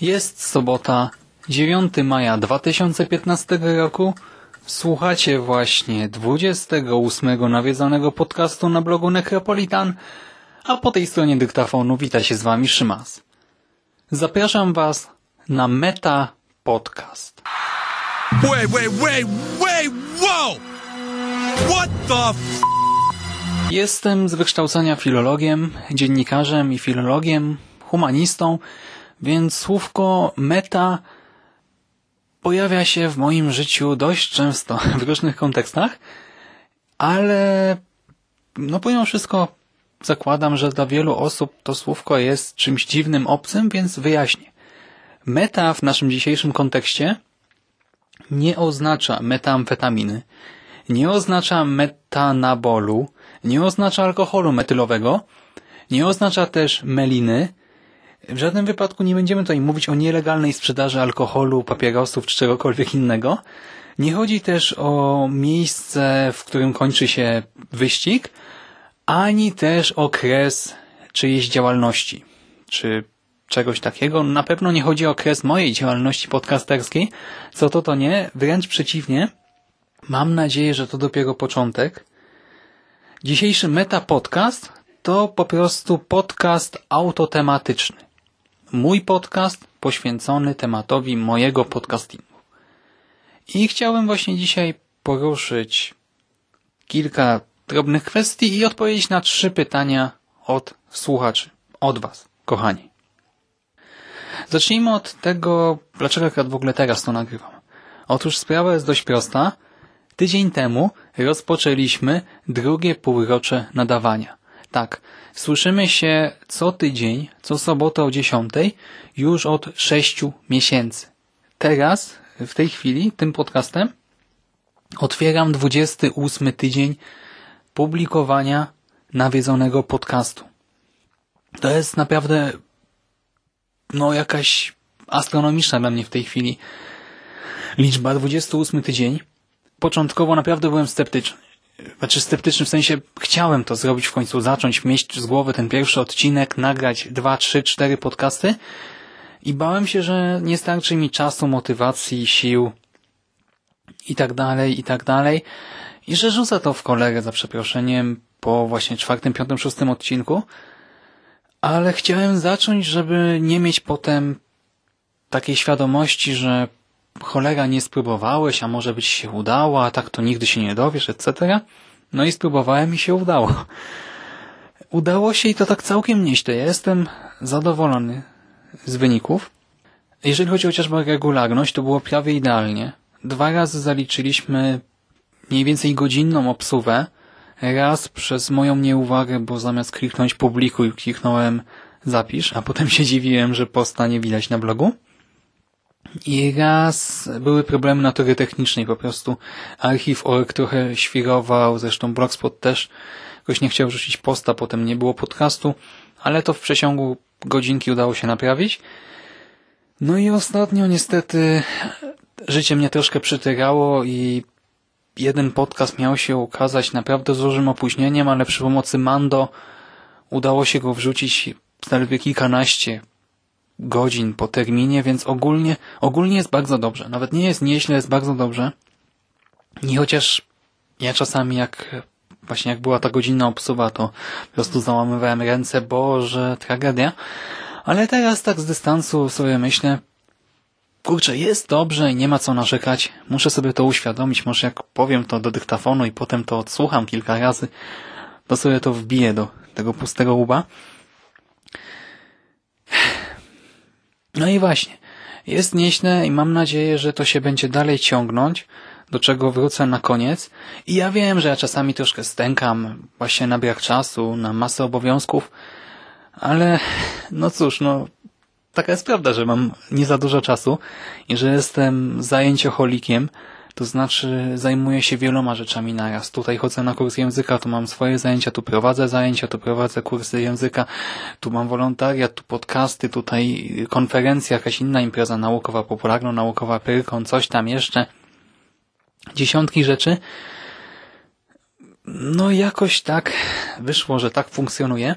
Jest sobota, 9 maja 2015 roku. Słuchacie właśnie 28 nawiedzonego podcastu na blogu Necropolitan, a po tej stronie dyktafonu wita się z Wami Szymas. Zapraszam Was na Meta Podcast. Wait, wait, wait, wait, whoa! What the f- Jestem z wykształcenia filologiem, dziennikarzem i filologiem, humanistą, więc słówko meta pojawia się w moim życiu dość często w różnych kontekstach, ale no pomimo wszystko zakładam, że dla wielu osób to słówko jest czymś dziwnym, obcym, więc wyjaśnię. Meta w naszym dzisiejszym kontekście nie oznacza metamfetaminy, nie oznacza metanabolu, nie oznacza alkoholu metylowego, nie oznacza też meliny. W żadnym wypadku nie będziemy tutaj mówić o nielegalnej sprzedaży alkoholu, papierosów czy czegokolwiek innego. Nie chodzi też o miejsce, w którym kończy się wyścig, ani też o kres czyjejś działalności, czy czegoś takiego. Na pewno nie chodzi o kres mojej działalności podcasterskiej, co to to nie, wręcz przeciwnie. Mam nadzieję, że to dopiero początek. Dzisiejszy Meta Podcast to po prostu podcast autotematyczny. Mój podcast poświęcony tematowi mojego podcastingu. I chciałem właśnie dzisiaj poruszyć kilka drobnych kwestii i odpowiedzieć na trzy pytania od słuchaczy, od Was, kochani. Zacznijmy od tego, dlaczego akurat w ogóle teraz to nagrywam. Otóż sprawa jest dość prosta. Tydzień temu rozpoczęliśmy drugie półrocze nadawania. Tak, słyszymy się co tydzień, co sobotę o 10 już od sześciu miesięcy. Teraz, w tej chwili, tym podcastem otwieram 28 tydzień publikowania nawiedzonego podcastu. To jest naprawdę no jakaś astronomiczna dla mnie w tej chwili liczba, 28 tydzień. Początkowo naprawdę byłem sceptyczny. Znaczy sceptyczny w sensie chciałem to zrobić w końcu, zacząć mieć z głowy ten pierwszy odcinek, nagrać dwa, trzy, cztery podcasty i bałem się, że nie starczy mi czasu, motywacji, sił i tak dalej, i tak dalej. I że rzucę to w kolegę za przeproszeniem po właśnie czwartym, piątym, szóstym odcinku, ale chciałem zacząć, żeby nie mieć potem takiej świadomości, że cholera nie spróbowałeś, a może być się udało, a tak to nigdy się nie dowiesz, etc. No i spróbowałem i się udało. Udało się i to tak całkiem nieźle. Ja jestem zadowolony z wyników. Jeżeli chodzi chociażby o regularność, to było prawie idealnie. Dwa razy zaliczyliśmy mniej więcej godzinną obsługę. Raz przez moją nieuwagę, bo zamiast kliknąć publikuj, kliknąłem zapisz, a potem się dziwiłem, że posta nie widać na blogu. I raz były problemy natury technicznej, po prostu archiw.org trochę świrował, zresztą Blogspot też jakoś nie chciał rzucić posta, potem nie było podcastu, ale to w przeciągu godzinki udało się naprawić. No i ostatnio niestety życie mnie troszkę przytyrało i jeden podcast miał się ukazać naprawdę z dużym opóźnieniem, ale przy pomocy Mando udało się go wrzucić zaledwie kilkanaście godzin po terminie, więc ogólnie, ogólnie jest bardzo dobrze. Nawet nie jest nieźle, jest bardzo dobrze. I chociaż ja czasami jak właśnie jak była ta godzinna obsuwa, to po prostu załamywałem ręce, boże, tragedia. Ale teraz tak z dystansu sobie myślę, kurczę, jest dobrze i nie ma co narzekać. Muszę sobie to uświadomić. Może jak powiem to do dyktafonu i potem to odsłucham kilka razy, to sobie to wbiję do tego pustego łba. No i właśnie. Jest nieźle i mam nadzieję, że to się będzie dalej ciągnąć, do czego wrócę na koniec. I ja wiem, że ja czasami troszkę stękam właśnie na brak czasu, na masę obowiązków, ale no cóż, no taka jest prawda, że mam nie za dużo czasu i że jestem zajęcioholikiem, to znaczy zajmuję się wieloma rzeczami naraz. Tutaj chodzę na kurs języka, tu mam swoje zajęcia, tu prowadzę zajęcia, tu prowadzę kursy języka, tu mam wolontariat, tu podcasty, tutaj konferencja, jakaś inna impreza naukowa, popularno-naukowa, pyrkon, coś tam jeszcze. Dziesiątki rzeczy. No jakoś tak wyszło, że tak funkcjonuje.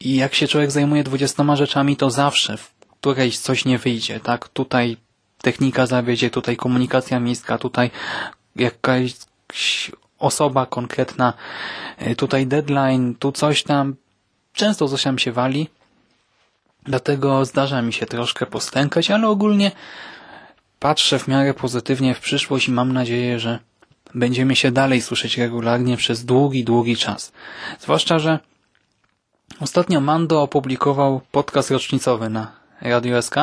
I jak się człowiek zajmuje dwudziestoma rzeczami, to zawsze w którejś coś nie wyjdzie, tak? Tutaj technika zawiedzie, tutaj komunikacja miejska, tutaj jakaś osoba konkretna, y, tutaj deadline, tu coś tam. Często coś tam się wali, dlatego zdarza mi się troszkę postękać, ale ogólnie patrzę w miarę pozytywnie w przyszłość i mam nadzieję, że będziemy się dalej słyszeć regularnie przez długi, długi czas. Zwłaszcza, że ostatnio Mando opublikował podcast rocznicowy na Radio SK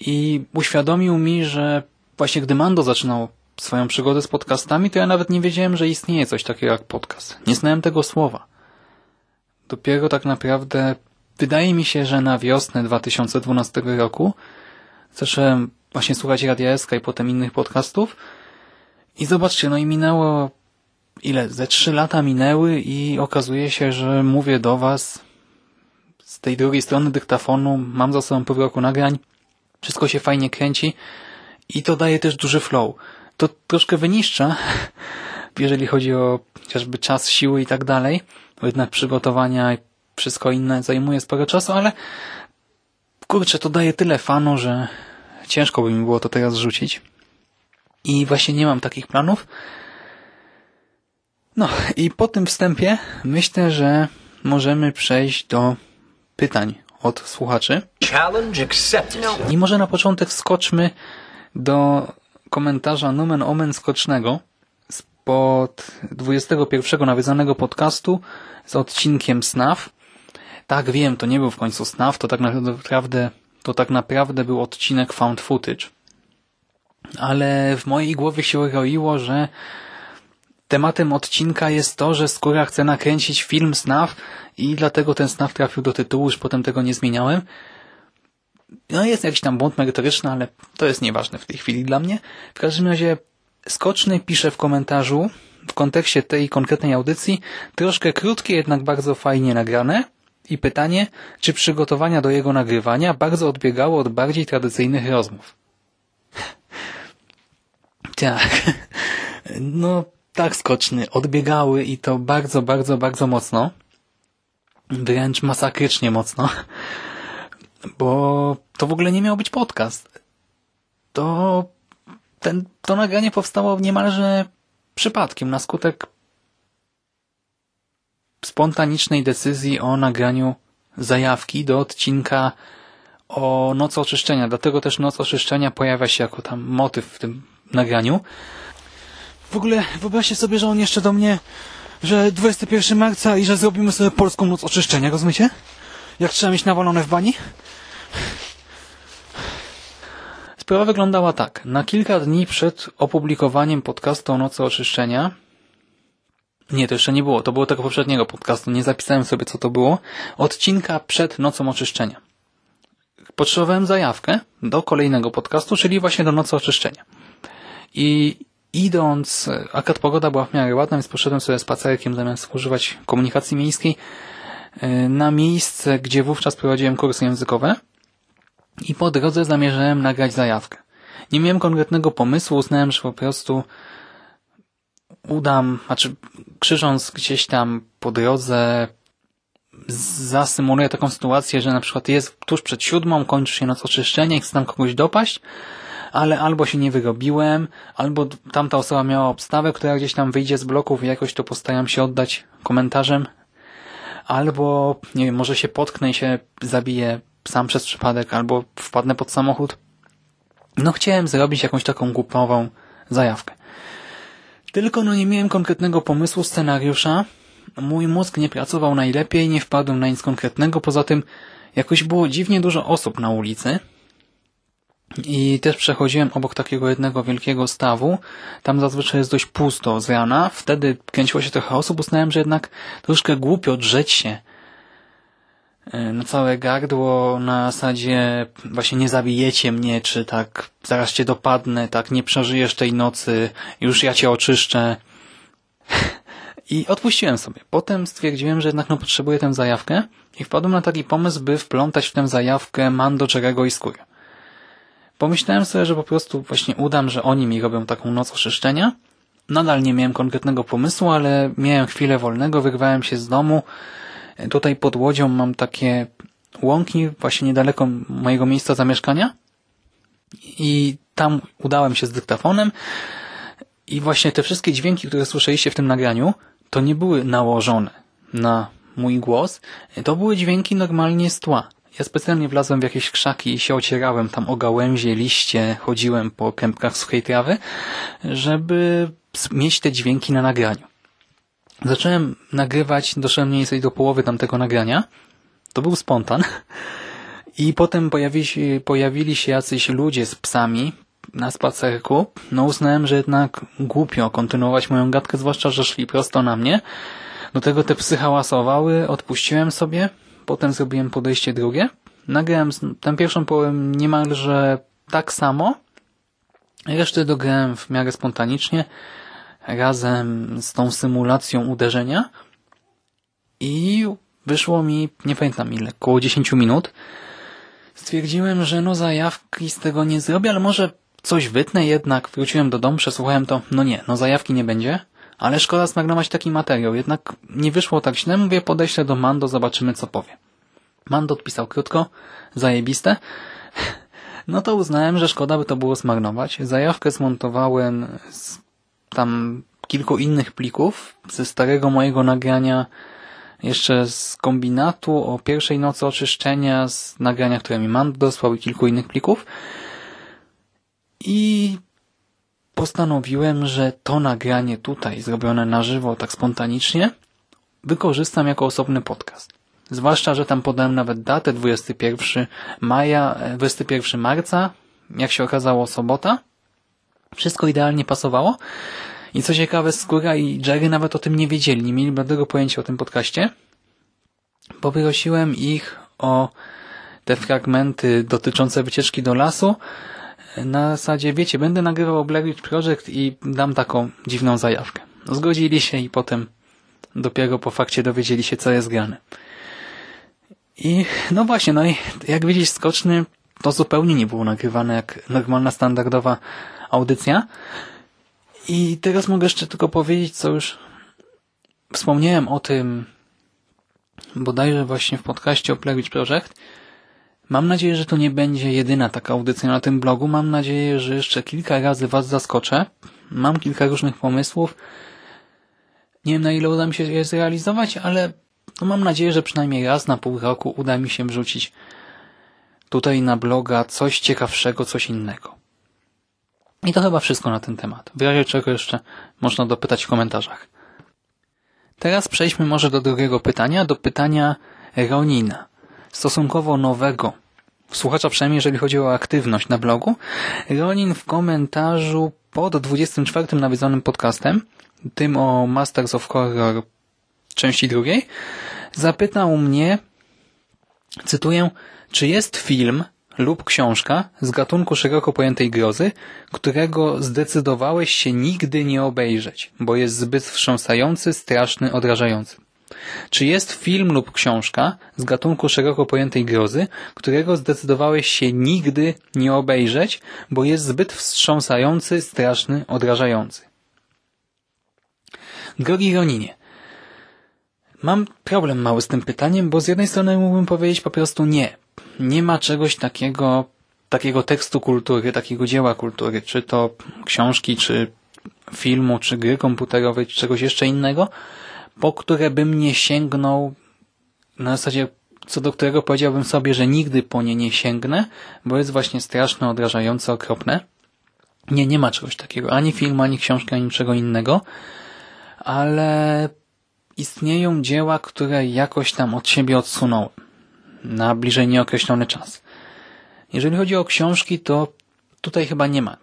i uświadomił mi, że właśnie gdy Mando zaczynał swoją przygodę z podcastami, to ja nawet nie wiedziałem, że istnieje coś takiego jak podcast. Nie znałem tego słowa. Dopiero tak naprawdę wydaje mi się, że na wiosnę 2012 roku zacząłem właśnie słuchać Radia SK i potem innych podcastów i zobaczcie, no i minęło ile? Ze trzy lata minęły i okazuje się, że mówię do Was z tej drugiej strony dyktafonu, mam za sobą pół roku nagrań, wszystko się fajnie kręci i to daje też duży flow. To troszkę wyniszcza, jeżeli chodzi o chociażby czas, siły i tak dalej, bo jednak przygotowania i wszystko inne zajmuje sporo czasu, ale kurczę, to daje tyle fanu, że ciężko by mi było to teraz rzucić. I właśnie nie mam takich planów. No i po tym wstępie myślę, że możemy przejść do pytań od słuchaczy. Accepted. I może na początek skoczmy do komentarza Numen Omen skocznego spod 21 nawiedzonego podcastu z odcinkiem SNAF. Tak, wiem, to nie był w końcu SNAF, to tak naprawdę, to tak naprawdę był odcinek found footage. Ale w mojej głowie się roiło, że tematem odcinka jest to, że Skóra chce nakręcić film SNAF i dlatego ten SNAF trafił do tytułu, już potem tego nie zmieniałem. No jest jakiś tam błąd merytoryczny, ale to jest nieważne w tej chwili dla mnie. W każdym razie Skoczny pisze w komentarzu w kontekście tej konkretnej audycji troszkę krótkie, jednak bardzo fajnie nagrane i pytanie, czy przygotowania do jego nagrywania bardzo odbiegało od bardziej tradycyjnych rozmów. tak. No, tak skoczny. Odbiegały i to bardzo, bardzo, bardzo mocno. Wręcz masakrycznie mocno. Bo to w ogóle nie miał być podcast. To ten, to nagranie powstało niemalże przypadkiem, na skutek spontanicznej decyzji o nagraniu zajawki do odcinka o Noc Oczyszczenia. Dlatego też Noc Oczyszczenia pojawia się jako tam motyw w tym nagraniu. W ogóle wyobraźcie sobie, że on jeszcze do mnie, że 21 marca i że zrobimy sobie polską Noc Oczyszczenia, rozumiecie? Jak trzeba mieć nawalone w bani? Sprawa wyglądała tak. Na kilka dni przed opublikowaniem podcastu o Nocy Oczyszczenia nie, to jeszcze nie było. To było tego poprzedniego podcastu. Nie zapisałem sobie, co to było. Odcinka przed Nocą Oczyszczenia. Potrzebowałem zajawkę do kolejnego podcastu, czyli właśnie do Nocy Oczyszczenia. I idąc, akad pogoda była w miarę ładna, więc poszedłem sobie spacerkiem zamiast używać komunikacji miejskiej e, na miejsce, gdzie wówczas prowadziłem kursy językowe i po drodze zamierzałem nagrać zajawkę. Nie miałem konkretnego pomysłu, uznałem, że po prostu udam, znaczy krzyżąc gdzieś tam po drodze zasymuluję taką sytuację, że na przykład jest tuż przed siódmą, kończy się noc oczyszczenia i chcę tam kogoś dopaść, ale albo się nie wyrobiłem, albo tamta osoba miała obstawę, która gdzieś tam wyjdzie z bloków i jakoś to postaram się oddać komentarzem, albo nie wiem, może się potknę i się zabiję sam przez przypadek, albo wpadnę pod samochód. no chciałem zrobić jakąś taką głupową zajawkę. Tylko no nie miałem konkretnego pomysłu scenariusza, mój mózg nie pracował najlepiej, nie wpadłem na nic konkretnego, poza tym jakoś było dziwnie dużo osób na ulicy i też przechodziłem obok takiego jednego wielkiego stawu, tam zazwyczaj jest dość pusto z rana, wtedy kręciło się trochę osób, uznałem, że jednak troszkę głupio drzeć się e, na całe gardło na zasadzie właśnie nie zabijecie mnie, czy tak zaraz cię dopadnę, tak nie przeżyjesz tej nocy, już ja cię oczyszczę. I odpuściłem sobie. Potem stwierdziłem, że jednak no potrzebuję tę zajawkę i wpadłem na taki pomysł, by wplątać w tę zajawkę Mando, Czerego i Skóry. Pomyślałem sobie, że po prostu właśnie udam, że oni mi robią taką noc oczyszczenia. Nadal nie miałem konkretnego pomysłu, ale miałem chwilę wolnego, wyrwałem się z domu. Tutaj pod Łodzią mam takie łąki właśnie niedaleko mojego miejsca zamieszkania i tam udałem się z dyktafonem i właśnie te wszystkie dźwięki, które słyszeliście w tym nagraniu, to nie były nałożone na mój głos, to były dźwięki normalnie z tła. Ja specjalnie wlazłem w jakieś krzaki i się ocierałem tam o gałęzie, liście, chodziłem po kępkach suchej trawy, żeby mieć te dźwięki na nagraniu. Zacząłem nagrywać, doszedłem mniej więcej do połowy tamtego nagrania. To był spontan. I potem pojawili się, pojawili się jacyś ludzie z psami na spacerku. No uznałem, że jednak głupio kontynuować moją gadkę, zwłaszcza, że szli prosto na mnie. Do tego te psy hałasowały, odpuściłem sobie, potem zrobiłem podejście drugie. Nagrałem tę pierwszą połowę niemalże tak samo. Resztę dograłem w miarę spontanicznie, razem z tą symulacją uderzenia i wyszło mi, nie pamiętam ile, około 10 minut. Stwierdziłem, że no zajawki z tego nie zrobię, ale może coś wytnę jednak. Wróciłem do domu, przesłuchałem to. No nie, no zajawki nie będzie. Ale szkoda zmarnować taki materiał. Jednak nie wyszło tak źle. Mówię, podeślę do Mando, zobaczymy co powie. Mando odpisał krótko, zajebiste. No to uznałem, że szkoda by to było zmarnować. Zajawkę zmontowałem z tam kilku innych plików ze starego mojego nagrania jeszcze z kombinatu o pierwszej nocy oczyszczenia, z nagrania, które mi Mando dosłał i kilku innych plików. I postanowiłem, że to nagranie tutaj, zrobione na żywo, tak spontanicznie, wykorzystam jako osobny podcast. Zwłaszcza, że tam podałem nawet datę 21 maja, 21 marca, jak się okazało sobota. Wszystko idealnie pasowało. I co ciekawe, Skóra i Jerry nawet o tym nie wiedzieli, nie mieli bladego pojęcia o tym podcaście. Poprosiłem ich o te fragmenty dotyczące wycieczki do lasu, na zasadzie, wiecie, będę nagrywał Blair Witch Project i dam taką dziwną zajawkę. Zgodzili się i potem dopiero po fakcie dowiedzieli się, co jest grane. I no właśnie, no i jak widzisz, skoczny to zupełnie nie było nagrywane jak normalna, standardowa audycja. I teraz mogę jeszcze tylko powiedzieć, co już wspomniałem o tym bodajże właśnie w podcaście o Blair Witch Project, Mam nadzieję, że to nie będzie jedyna taka audycja na tym blogu. Mam nadzieję, że jeszcze kilka razy Was zaskoczę. Mam kilka różnych pomysłów. Nie wiem, na ile uda mi się je zrealizować, ale no mam nadzieję, że przynajmniej raz na pół roku uda mi się wrzucić tutaj na bloga coś ciekawszego, coś innego. I to chyba wszystko na ten temat. W razie czego jeszcze można dopytać w komentarzach. Teraz przejdźmy może do drugiego pytania, do pytania Ronina stosunkowo nowego słuchacza, przynajmniej jeżeli chodzi o aktywność na blogu, Ronin w komentarzu pod 24 nawiedzonym podcastem, tym o Masters of Horror części drugiej, zapytał mnie, cytuję, czy jest film lub książka z gatunku szeroko pojętej grozy, którego zdecydowałeś się nigdy nie obejrzeć, bo jest zbyt wstrząsający, straszny, odrażający. Czy jest film lub książka z gatunku szeroko pojętej grozy, którego zdecydowałeś się nigdy nie obejrzeć, bo jest zbyt wstrząsający, straszny, odrażający? Drogi Roninie, mam problem mały z tym pytaniem, bo z jednej strony mógłbym powiedzieć po prostu nie. Nie ma czegoś takiego, takiego tekstu kultury, takiego dzieła kultury, czy to książki, czy filmu, czy gry komputerowej, czy czegoś jeszcze innego, po które bym nie sięgnął na zasadzie co do którego powiedziałbym sobie, że nigdy po nie nie sięgnę, bo jest właśnie straszne, odrażające, okropne. Nie, nie ma czegoś takiego. Ani filmu, ani książki, ani niczego innego. Ale istnieją dzieła, które jakoś tam od siebie odsunąłem. Na bliżej nieokreślony czas. Jeżeli chodzi o książki, to tutaj chyba nie ma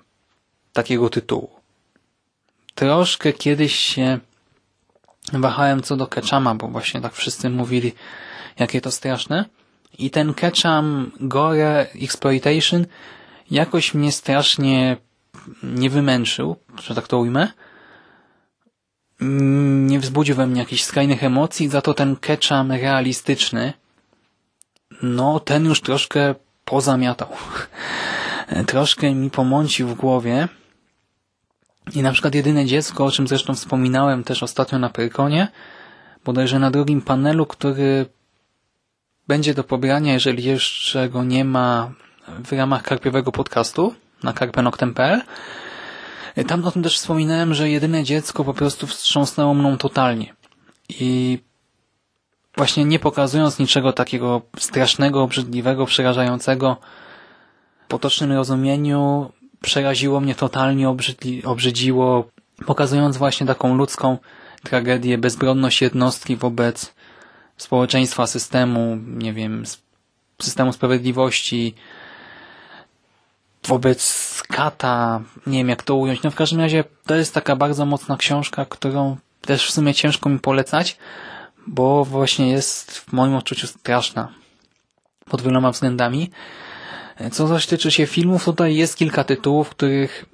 takiego tytułu. Troszkę kiedyś się wahałem co do Ketchama, bo właśnie tak wszyscy mówili, jakie to straszne. I ten Ketchum Gore Exploitation jakoś mnie strasznie nie wymęczył, że tak to ujmę. Nie wzbudził we mnie jakichś skrajnych emocji, za to ten Ketchum realistyczny, no ten już troszkę pozamiatał. troszkę mi pomącił w głowie. I na przykład jedyne dziecko, o czym zresztą wspominałem też ostatnio na Pyrkonie, bodajże na drugim panelu, który będzie do pobrania, jeżeli jeszcze go nie ma w ramach karpiowego podcastu na karpenoktem.pl. Tam o tym też wspominałem, że jedyne dziecko po prostu wstrząsnęło mną totalnie. I właśnie nie pokazując niczego takiego strasznego, obrzydliwego, przerażającego w potocznym rozumieniu, przeraziło mnie totalnie, obrzydli, obrzydziło, pokazując właśnie taką ludzką tragedię, bezbronność jednostki wobec społeczeństwa, systemu, nie wiem, systemu sprawiedliwości, wobec kata, nie wiem jak to ująć. No w każdym razie to jest taka bardzo mocna książka, którą też w sumie ciężko mi polecać, bo właśnie jest w moim odczuciu straszna pod wieloma względami. Co zaś tyczy się filmów, tutaj jest kilka tytułów, których,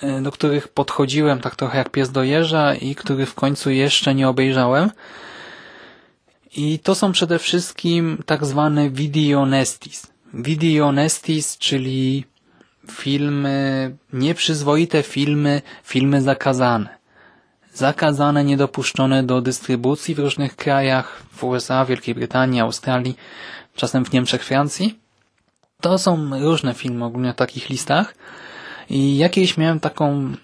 e, do których podchodziłem tak trochę jak pies do jeża i których w końcu jeszcze nie obejrzałem. I to są przede wszystkim tak zwane video nesties. Video nesties, czyli filmy, nieprzyzwoite filmy, filmy zakazane. Zakazane, niedopuszczone do dystrybucji w różnych krajach, w USA, Wielkiej Brytanii, Australii, czasem w Niemczech, Francji. To są różne filmy ogólnie na takich listach i jakieś miałem taką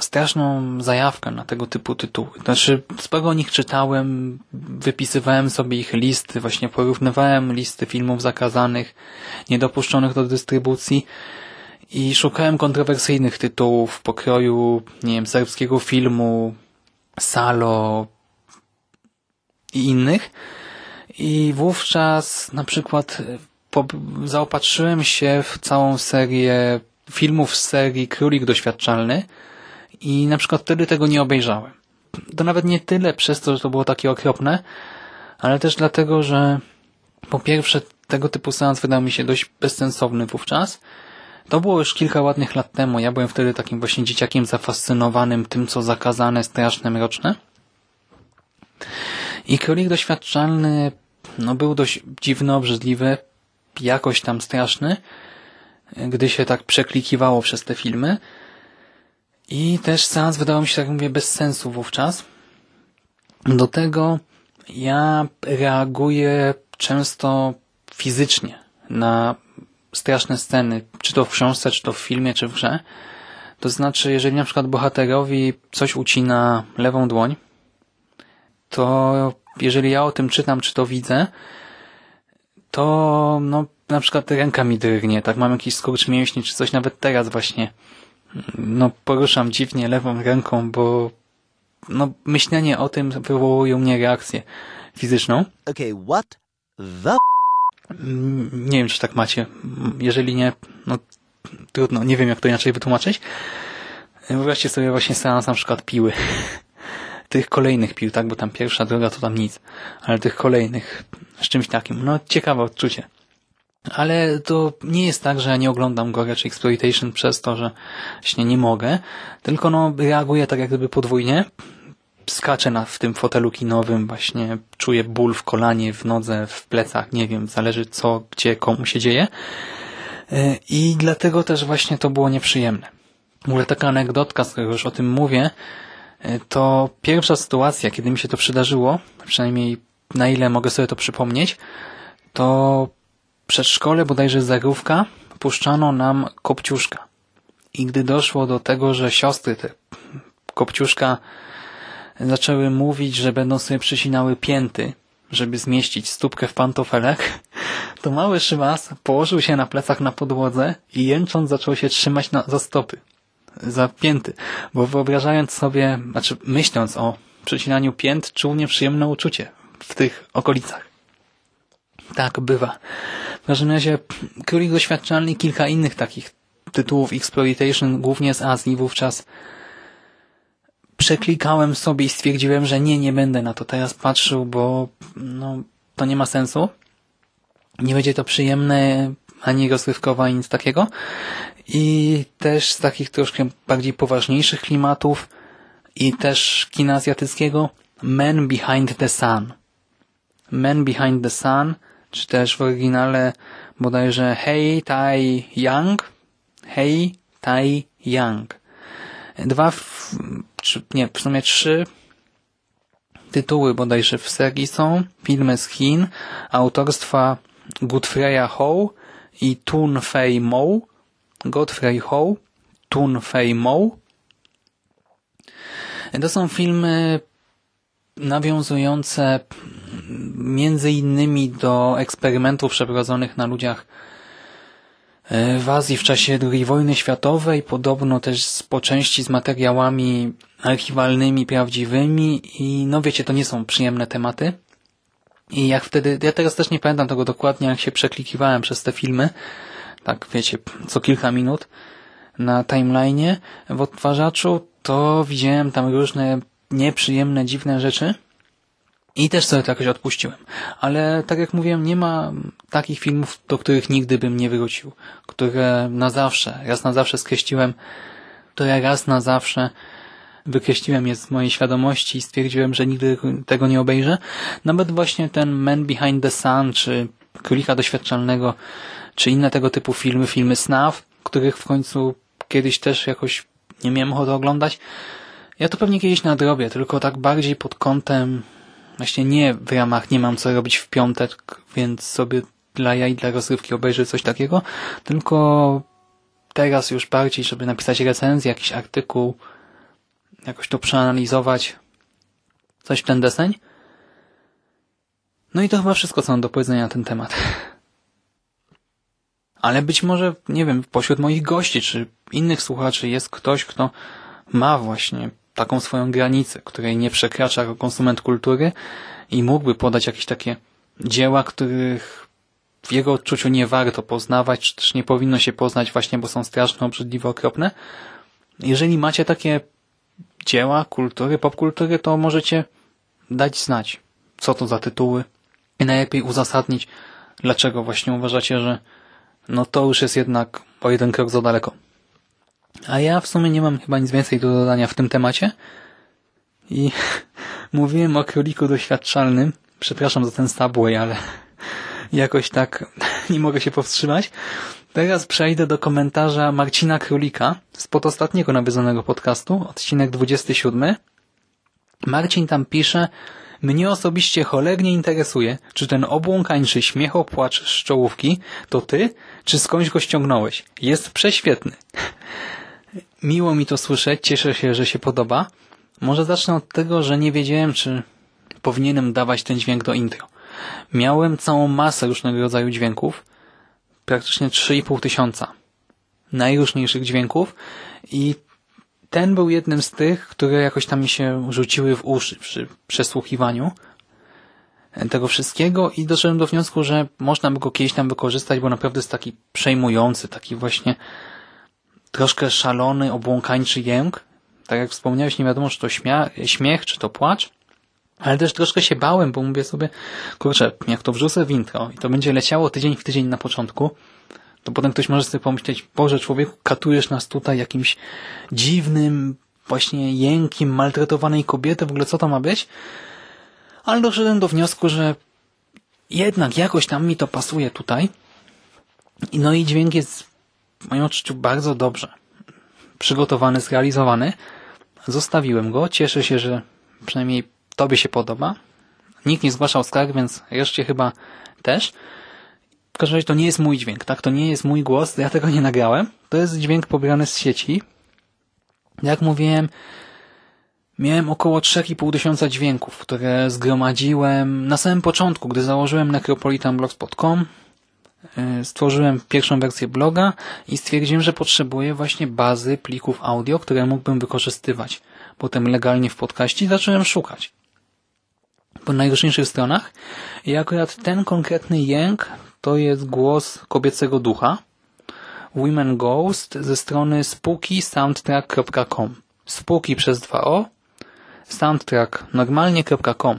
straszną zajawkę na tego typu tytuły. Znaczy, sporo o nich czytałem, wypisywałem sobie ich listy, właśnie porównywałem listy filmów zakazanych, niedopuszczonych do dystrybucji i szukałem kontrowersyjnych tytułów pokroju, nie wiem, serbskiego filmu, Salo i innych. I wówczas na przykład zaopatrzyłem się w całą serię filmów z serii Królik Doświadczalny i na przykład wtedy tego nie obejrzałem. To nawet nie tyle przez to, że to było takie okropne, ale też dlatego, że po pierwsze tego typu seans wydał mi się dość bezsensowny wówczas. To było już kilka ładnych lat temu. Ja byłem wtedy takim właśnie dzieciakiem zafascynowanym tym, co zakazane, straszne, mroczne. I Królik Doświadczalny no, był dość dziwny, obrzydliwy, jakoś tam straszny, gdy się tak przeklikiwało przez te filmy. I też seans wydawał mi się, tak mówię, bez sensu wówczas. Do tego ja reaguję często fizycznie na straszne sceny, czy to w książce, czy to w filmie, czy w grze. To znaczy, jeżeli na przykład bohaterowi coś ucina lewą dłoń, to jeżeli ja o tym czytam, czy to widzę, to no, na przykład ręka mi drgnie, tak mam jakiś skurcz mięśni, czy coś nawet teraz właśnie no, poruszam dziwnie lewą ręką, bo no, myślenie o tym wywołuje u mnie reakcję fizyczną. Okay, what the Nie wiem, czy tak macie. Jeżeli nie, no trudno, nie wiem jak to inaczej wytłumaczyć. Wyobraźcie sobie właśnie seans na przykład piły. Tych kolejnych pił, tak? Bo tam pierwsza, droga to tam nic. Ale tych kolejnych z czymś takim. No ciekawe odczucie. Ale to nie jest tak, że ja nie oglądam Gore czy Exploitation przez to, że właśnie nie mogę, tylko no reaguję tak jak gdyby podwójnie. Skaczę na, w tym fotelu kinowym, właśnie czuję ból w kolanie, w nodze, w plecach, nie wiem, zależy co, gdzie, komu się dzieje. E, I dlatego też właśnie to było nieprzyjemne. W ogóle taka anegdotka, którego już o tym mówię, to pierwsza sytuacja, kiedy mi się to przydarzyło, przynajmniej na ile mogę sobie to przypomnieć, to przedszkole, bodajże Zarówka, puszczano nam Kopciuszka. I gdy doszło do tego, że siostry te Kopciuszka zaczęły mówić, że będą sobie przycinały pięty żeby zmieścić stópkę w pantofelek, to mały szymas położył się na plecach na podłodze i jęcząc zaczął się trzymać na, za stopy. Zapięty, bo wyobrażając sobie, znaczy myśląc o przecinaniu pięt, czuł nieprzyjemne uczucie w tych okolicach. Tak, bywa. W każdym razie Królik Doświadczalny i kilka innych takich tytułów Exploitation, głównie z Azji wówczas przeklikałem sobie i stwierdziłem, że nie, nie będę na to teraz patrzył, bo no, to nie ma sensu. Nie będzie to przyjemne, ani rozrywkowe, ani nic takiego. I też z takich troszkę bardziej poważniejszych klimatów i też kina azjatyckiego Man Behind the Sun. Man Behind the Sun, czy też w oryginale bodajże Hei Tai Yang. Hei Tai Yang. Dwa, czy, nie, w sumie trzy tytuły bodajże w serii są. Filmy z Chin, autorstwa Godfreya Ho i Tun Fei Mo. Godfrey Ho, Tun Fei Mo. To są filmy nawiązujące między innymi do eksperymentów przeprowadzonych na ludziach e, w Azji w czasie II wojny światowej, podobno też po części z materiałami archiwalnymi, prawdziwymi i no wiecie, to nie są przyjemne tematy. I jak wtedy, ja teraz też nie pamiętam tego dokładnie, jak się przeklikiwałem przez te filmy, tak wiecie, co kilka minut na timeline'ie. W odtwarzaczu, to widziałem tam różne nieprzyjemne, dziwne rzeczy. I też sobie to jakoś odpuściłem. Ale tak jak mówiłem, nie ma takich filmów, do których nigdy bym nie wrócił, które na zawsze, raz na zawsze skreśliłem, które raz na zawsze wykreśliłem je z mojej świadomości i stwierdziłem, że nigdy tego nie obejrzę. Nawet właśnie ten Man Behind the Sun, czy Królika Doświadczalnego, czy inne tego typu filmy, filmy snuff, których w końcu kiedyś też jakoś nie miałem ochoty oglądać. Ja to pewnie kiedyś nadrobię, tylko tak bardziej pod kątem właśnie nie w ramach nie mam co robić w piątek, więc sobie dla jaj, dla rozrywki obejrzę coś takiego, tylko teraz już bardziej, żeby napisać recenzję, jakiś artykuł, jakoś to przeanalizować, coś w ten deseń. No i to chyba wszystko, co mam do powiedzenia na ten temat. Ale być może, nie wiem, pośród moich gości, czy innych słuchaczy jest ktoś, kto ma właśnie taką swoją granicę, której nie przekracza jako konsument kultury i mógłby podać jakieś takie dzieła, których w jego odczuciu nie warto poznawać, czy też nie powinno się poznać właśnie, bo są straszne, obrzydliwe, okropne. Jeżeli macie takie dzieła kultury, popkultury, to możecie dać znać, co to za tytuły i najlepiej uzasadnić, dlaczego właśnie uważacie, że no to już jest jednak o jeden krok za daleko. A ja w sumie nie mam chyba nic więcej do dodania w tym temacie. I mówiłem o króliku doświadczalnym. Przepraszam za ten subway, ale jakoś tak nie mogę się powstrzymać. Teraz przejdę do komentarza Marcina Królika spod ostatniego nawiedzonego podcastu, odcinek 27. Marcin tam pisze, mnie osobiście cholernie interesuje, czy ten obłąkańczy śmiechopłacz z czołówki to ty, czy skądś go ściągnąłeś. Jest prześwietny. Miło mi to słyszeć, cieszę się, że się podoba. Może zacznę od tego, że nie wiedziałem, czy powinienem dawać ten dźwięk do intro. Miałem całą masę różnego rodzaju dźwięków, praktycznie 3,5 tysiąca najróżniejszych dźwięków i ten był jednym z tych, które jakoś tam mi się rzuciły w uszy przy przesłuchiwaniu tego wszystkiego i doszedłem do wniosku, że można by go kiedyś tam wykorzystać, bo naprawdę jest taki przejmujący, taki właśnie troszkę szalony, obłąkańczy jęk. Tak jak wspomniałeś, nie wiadomo, czy to śmiech, czy to płacz. Ale też troszkę się bałem, bo mówię sobie, kurczę, jak to wrzucę w intro i to będzie leciało tydzień w tydzień na początku, to potem ktoś może sobie pomyśleć, Boże, człowieku, katujesz nas tutaj jakimś dziwnym właśnie jękiem maltretowanej kobiety, w ogóle co to ma być? Ale doszedłem do wniosku, że jednak jakoś tam mi to pasuje tutaj. No i dźwięk jest w moim odczuciu bardzo dobrze przygotowany, zrealizowany. Zostawiłem go. Cieszę się, że przynajmniej Tobie się podoba. Nikt nie zgłaszał skarg, więc reszcie chyba też. W każdym razie to nie jest mój dźwięk, tak? To nie jest mój głos, ja tego nie nagrałem. To jest dźwięk pobrany z sieci. Jak mówiłem, Miałem około 3,5 tysiąca dźwięków, które zgromadziłem na samym początku, gdy założyłem necropolitanblogspot.com, y, stworzyłem pierwszą wersję bloga i stwierdziłem, że potrzebuję właśnie bazy plików audio, które mógłbym wykorzystywać potem legalnie w podcaście zacząłem szukać najróżniejszych stronach. I akurat ten konkretny jęk to jest głos kobiecego ducha Women Ghost ze strony spookysoundtrack.com spooky przez 2o soundtrack normalnie.com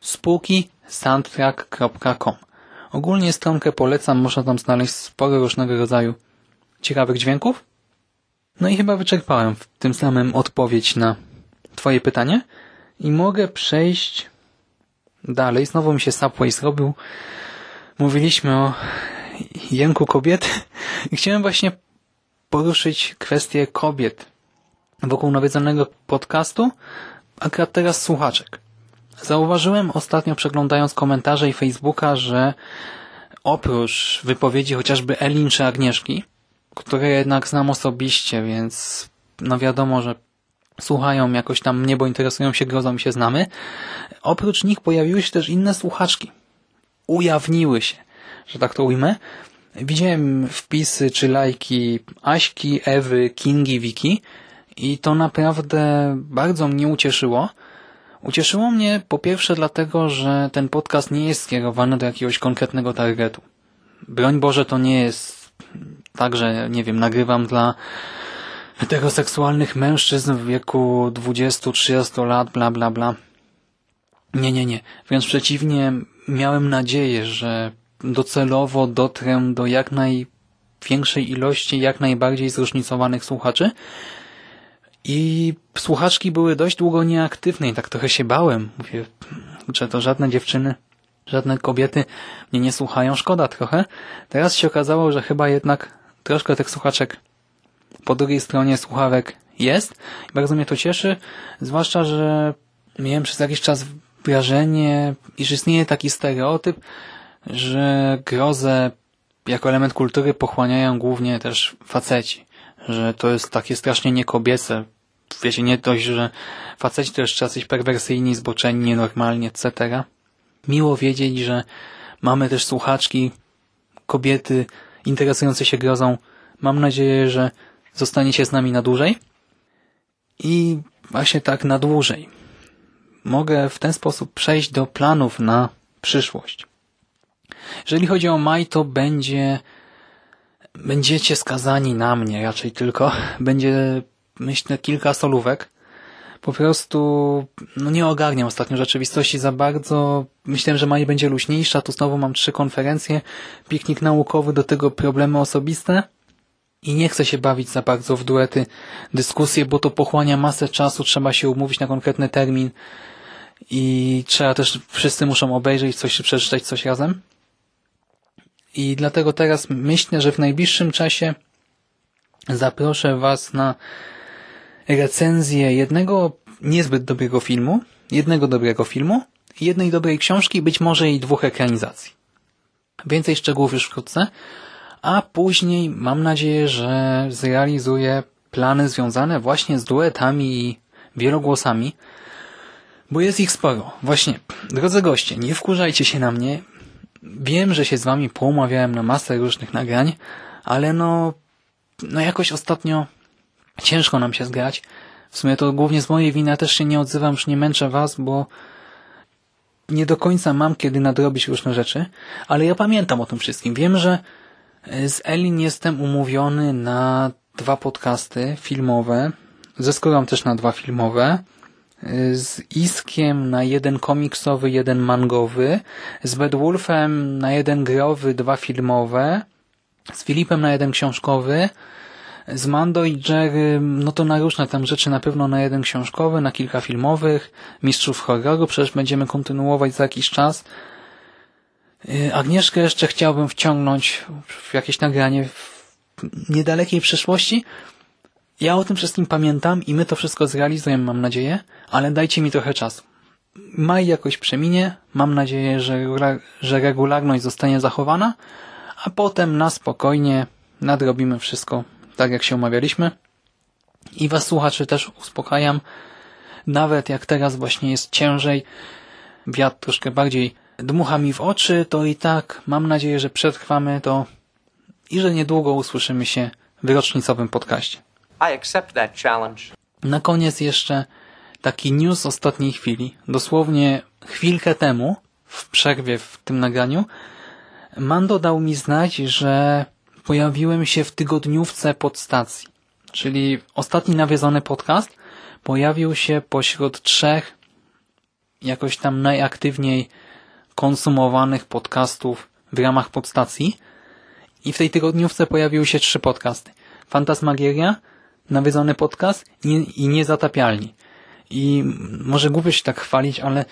spookysoundtrack.com Ogólnie stronkę polecam, można tam znaleźć sporo różnego rodzaju ciekawych dźwięków. No i chyba wyczerpałem w tym samym odpowiedź na Twoje pytanie. I mogę przejść dalej. Znowu mi się Subway zrobił. Mówiliśmy o jęku kobiet i chciałem właśnie poruszyć kwestię kobiet wokół nawiedzonego podcastu, akurat teraz słuchaczek. Zauważyłem ostatnio przeglądając komentarze i Facebooka, że oprócz wypowiedzi chociażby Elin czy Agnieszki, które jednak znam osobiście, więc no wiadomo, że słuchają jakoś tam mnie, bo interesują się grozą i się znamy. Oprócz nich pojawiły się też inne słuchaczki. Ujawniły się, że tak to ujmę. Widziałem wpisy czy lajki Aśki, Ewy, Kingi, Wiki i to naprawdę bardzo mnie ucieszyło. Ucieszyło mnie po pierwsze dlatego, że ten podcast nie jest skierowany do jakiegoś konkretnego targetu. Broń Boże, to nie jest tak, że nie wiem, nagrywam dla heteroseksualnych mężczyzn w wieku 20-30 lat, bla, bla, bla. Nie, nie, nie. Wręcz przeciwnie, miałem nadzieję, że docelowo dotrę do jak największej ilości, jak najbardziej zróżnicowanych słuchaczy. I słuchaczki były dość długo nieaktywne i tak trochę się bałem. Mówię, że to żadne dziewczyny, żadne kobiety mnie nie słuchają. Szkoda trochę. Teraz się okazało, że chyba jednak troszkę tych słuchaczek po drugiej stronie słuchawek jest. Bardzo mnie to cieszy, zwłaszcza, że miałem przez jakiś czas wrażenie, iż istnieje taki stereotyp, że grozę jako element kultury pochłaniają głównie też faceci. Że to jest takie strasznie niekobiece. Wiecie, nie dość, że faceci to jeszcze jacyś perwersyjni, zboczeni, nienormalni, etc. Miło wiedzieć, że mamy też słuchaczki, kobiety interesujące się grozą. Mam nadzieję, że zostaniecie z nami na dłużej. I właśnie tak na dłużej. Mogę w ten sposób przejść do planów na przyszłość. Jeżeli chodzi o maj, to będzie będziecie skazani na mnie raczej tylko. Będzie, myślę, kilka solówek. Po prostu no nie ogarniam ostatnio rzeczywistości za bardzo. Myślałem, że maj będzie luźniejsza. Tu znowu mam trzy konferencje, piknik naukowy, do tego problemy osobiste. I nie chcę się bawić za bardzo w duety, dyskusje, bo to pochłania masę czasu, trzeba się umówić na konkretny termin i trzeba też, wszyscy muszą obejrzeć coś, przeczytać coś razem. I dlatego teraz myślę, że w najbliższym czasie zaproszę Was na recenzję jednego niezbyt dobrego filmu, jednego dobrego filmu, jednej dobrej książki, być może i dwóch ekranizacji. Więcej szczegółów już wkrótce a później mam nadzieję, że zrealizuję plany związane właśnie z duetami i wielogłosami, bo jest ich sporo. Właśnie, drodzy goście, nie wkurzajcie się na mnie. Wiem, że się z wami poumawiałem na masę różnych nagrań, ale no, no jakoś ostatnio ciężko nam się zgrać. W sumie to głównie z mojej winy, też się nie odzywam, już nie męczę was, bo nie do końca mam kiedy nadrobić różne rzeczy, ale ja pamiętam o tym wszystkim. Wiem, że z Elin jestem umówiony na dwa podcasty filmowe, ze Skórą też na dwa filmowe, z Iskiem na jeden komiksowy, jeden mangowy, z Bedwulfem na jeden growy, dwa filmowe, z Filipem na jeden książkowy, z Mando i Jerry, no to na różne tam rzeczy, na pewno na jeden książkowy, na kilka filmowych, Mistrzów Horroru, przecież będziemy kontynuować za jakiś czas, Agnieszkę jeszcze chciałbym wciągnąć w jakieś nagranie w niedalekiej przyszłości. Ja o tym wszystkim pamiętam i my to wszystko zrealizujemy, mam nadzieję, ale dajcie mi trochę czasu. Maj jakoś przeminie, mam nadzieję, że, że regularność zostanie zachowana, a potem na spokojnie nadrobimy wszystko tak, jak się umawialiśmy. I was słuchaczy też uspokajam. Nawet jak teraz właśnie jest ciężej, wiatr troszkę bardziej dmucha mi w oczy, to i tak mam nadzieję, że przetrwamy to i że niedługo usłyszymy się w rocznicowym podcaście. I accept that challenge. Na koniec jeszcze taki news ostatniej chwili. Dosłownie chwilkę temu, w przerwie w tym nagraniu, Mando dał mi znać, że pojawiłem się w tygodniówce podstacji. Czyli ostatni nawiedzony podcast pojawił się pośród trzech jakoś tam najaktywniej konsumowanych podcastów w ramach podstacji. I w tej tygodniówce pojawiły się trzy podcasty. Fantasmagieria, nawiedzony podcast i, i Niezatapialni. I może głupio się tak chwalić, ale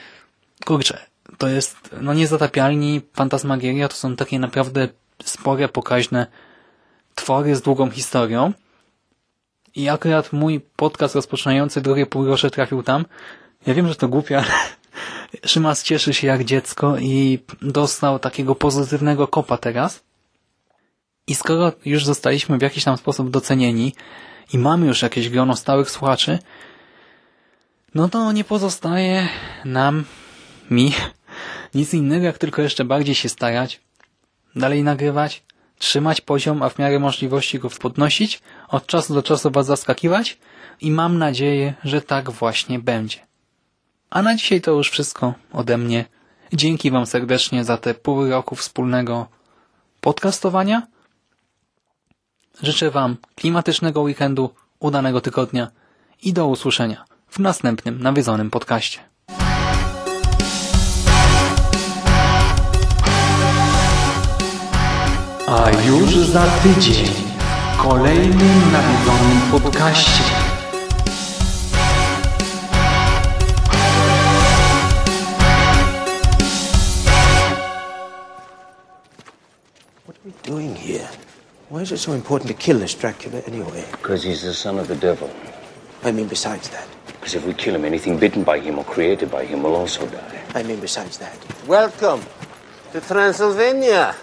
kurczę, to jest, no Niezatapialni, Fantasmagieria to są takie naprawdę spore, pokaźne twory z długą historią. I akurat mój podcast rozpoczynający drugie półrocze trafił tam. Ja wiem, że to głupio, ale Szymas cieszy się jak dziecko i dostał takiego pozytywnego kopa teraz. I skoro już zostaliśmy w jakiś tam sposób docenieni i mamy już jakieś grono stałych słuchaczy, no to nie pozostaje nam, mi, nic innego jak tylko jeszcze bardziej się starać, dalej nagrywać, trzymać poziom, a w miarę możliwości go podnosić, od czasu do czasu was zaskakiwać i mam nadzieję, że tak właśnie będzie. A na dzisiaj to już wszystko ode mnie. Dzięki wam serdecznie za te pół roku wspólnego podcastowania. Życzę wam klimatycznego weekendu, udanego tygodnia i do usłyszenia w następnym nawiedzonym podcaście. A już za tydzień w kolejnym nawiedzonym podcaście. Doing here? Why is it so important to kill this Dracula anyway? Because he's the son of the devil. I mean, besides that. Because if we kill him, anything bitten by him or created by him will also die. I mean, besides that. Welcome to Transylvania.